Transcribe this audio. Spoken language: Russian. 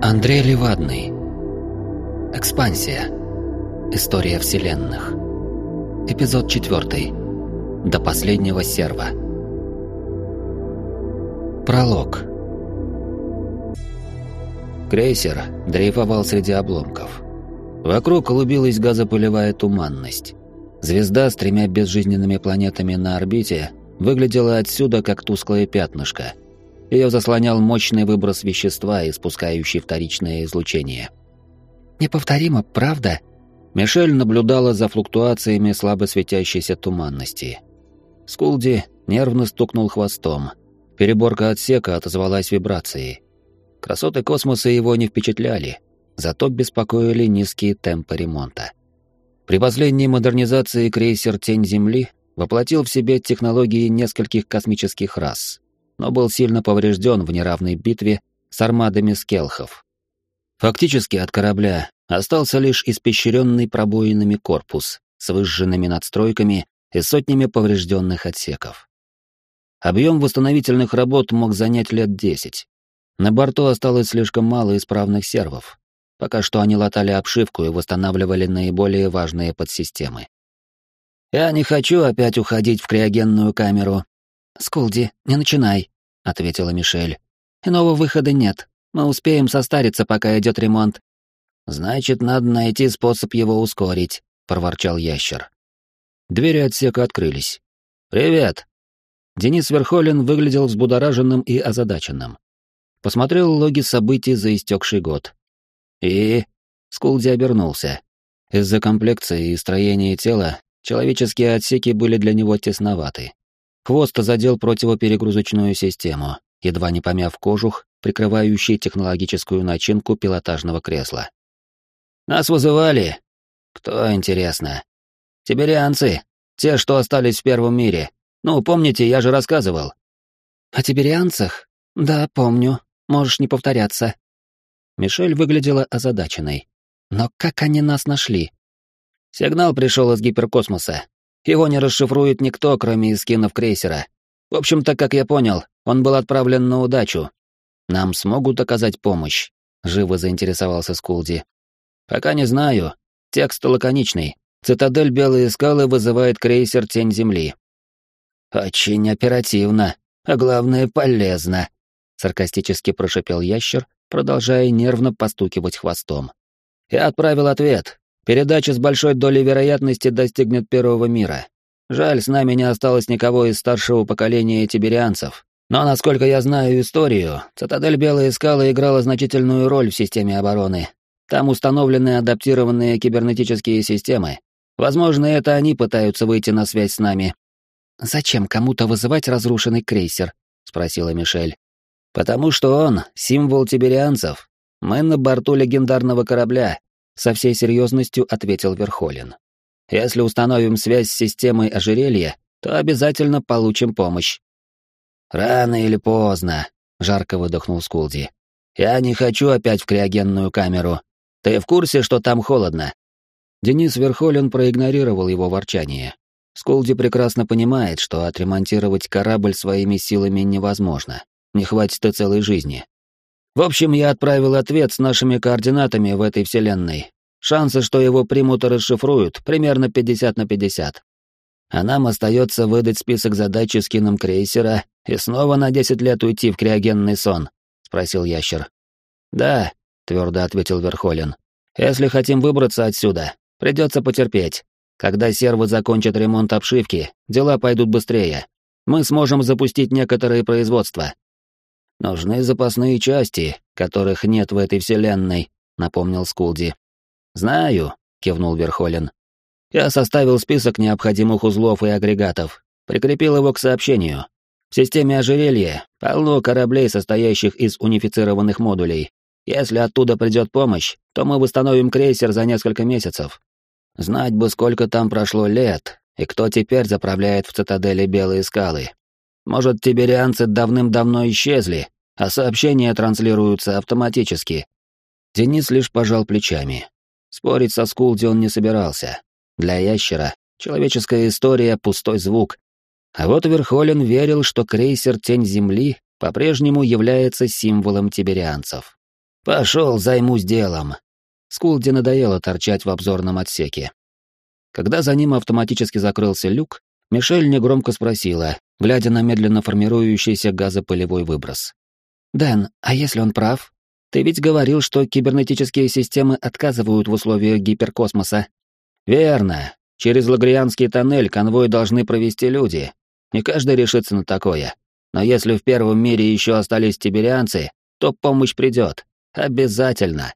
Андрей Левадный. Экспансия. История вселенных. Эпизод 4. До последнего серва. Пролог. Крейсер дрейфовал среди обломков. Вокруг клубилась газопылевая туманность. Звезда с тремя безжизненными планетами на орбите выглядела отсюда как тусклое пятнышко — ее заслонял мощный выброс вещества, испускающий вторичное излучение. «Неповторимо, правда?» Мишель наблюдала за флуктуациями слабо светящейся туманности. Скулди нервно стукнул хвостом. Переборка отсека отозвалась вибрацией. Красоты космоса его не впечатляли, зато беспокоили низкие темпы ремонта. При последней модернизации крейсер «Тень Земли» воплотил в себе технологии нескольких космических рас — но был сильно поврежден в неравной битве с армадами скелхов. Фактически от корабля остался лишь испещренный пробоинами корпус с выжженными надстройками и сотнями поврежденных отсеков. Объем восстановительных работ мог занять лет десять. На борту осталось слишком мало исправных сервов. Пока что они латали обшивку и восстанавливали наиболее важные подсистемы. «Я не хочу опять уходить в криогенную камеру», «Скулди, не начинай», — ответила Мишель. «Иного выхода нет. Мы успеем состариться, пока идет ремонт». «Значит, надо найти способ его ускорить», — проворчал ящер. Двери отсека открылись. «Привет!» Денис Верхолин выглядел взбудораженным и озадаченным. Посмотрел логи событий за истекший год. И... Скулди обернулся. Из-за комплекции и строения тела человеческие отсеки были для него тесноваты. Хвост задел противоперегрузочную систему, едва не помяв кожух, прикрывающий технологическую начинку пилотажного кресла. «Нас вызывали!» «Кто, интересно?» «Тиберианцы, те, что остались в Первом мире. Ну, помните, я же рассказывал». «О тиберианцах? Да, помню. Можешь не повторяться». Мишель выглядела озадаченной. «Но как они нас нашли?» «Сигнал пришел из гиперкосмоса. Его не расшифрует никто, кроме эскинов крейсера. В общем-то, как я понял, он был отправлен на удачу. Нам смогут оказать помощь?» — живо заинтересовался Скулди. «Пока не знаю. Текст лаконичный. Цитадель Белые скалы вызывает крейсер Тень Земли». «Очень оперативно, а главное, полезно», — саркастически прошипел ящер, продолжая нервно постукивать хвостом. «Я отправил ответ. Передача с большой долей вероятности достигнет первого мира. Жаль, с нами не осталось никого из старшего поколения тиберианцев. Но, насколько я знаю историю, цитадель Белые Скалы играла значительную роль в системе обороны. Там установлены адаптированные кибернетические системы. Возможно, это они пытаются выйти на связь с нами. «Зачем кому-то вызывать разрушенный крейсер?» — спросила Мишель. «Потому что он — символ тиберианцев. Мы на борту легендарного корабля, со всей серьезностью ответил Верхолин. Если установим связь с системой ожерелья, то обязательно получим помощь. Рано или поздно, жарко выдохнул Скулди. Я не хочу опять в криогенную камеру. Ты в курсе, что там холодно? Денис Верхолин проигнорировал его ворчание. Скулди прекрасно понимает, что отремонтировать корабль своими силами невозможно. Не хватит и целой жизни. В общем, я отправил ответ с нашими координатами в этой вселенной. Шансы, что его примут и расшифруют, примерно 50 на 50. А нам остается выдать список задач скином крейсера и снова на 10 лет уйти в криогенный сон, спросил ящер. Да, твердо ответил Верхолин. Если хотим выбраться отсюда, придется потерпеть. Когда сервы закончат ремонт обшивки, дела пойдут быстрее. Мы сможем запустить некоторые производства. Нужны запасные части, которых нет в этой вселенной, напомнил Скулди. Знаю, кивнул Верхолин. Я составил список необходимых узлов и агрегатов, прикрепил его к сообщению. В системе ожерелья полно кораблей, состоящих из унифицированных модулей. Если оттуда придет помощь, то мы восстановим крейсер за несколько месяцев. Знать бы, сколько там прошло лет, и кто теперь заправляет в цитадели Белые скалы. Может, тиберианцы давным-давно исчезли, а сообщения транслируются автоматически. Денис лишь пожал плечами. Спорить со Скулди он не собирался. Для ящера человеческая история — пустой звук. А вот Верхолин верил, что крейсер «Тень Земли» по-прежнему является символом тиберианцев. Пошел, займусь делом. Скулди надоело торчать в обзорном отсеке. Когда за ним автоматически закрылся люк, Мишель негромко спросила, глядя на медленно формирующийся газопылевой выброс. «Дэн, а если он прав? Ты ведь говорил, что кибернетические системы отказывают в условиях гиперкосмоса». «Верно. Через Лагрианский тоннель конвой должны провести люди. Не каждый решится на такое. Но если в первом мире еще остались тиберианцы, то помощь придет. Обязательно.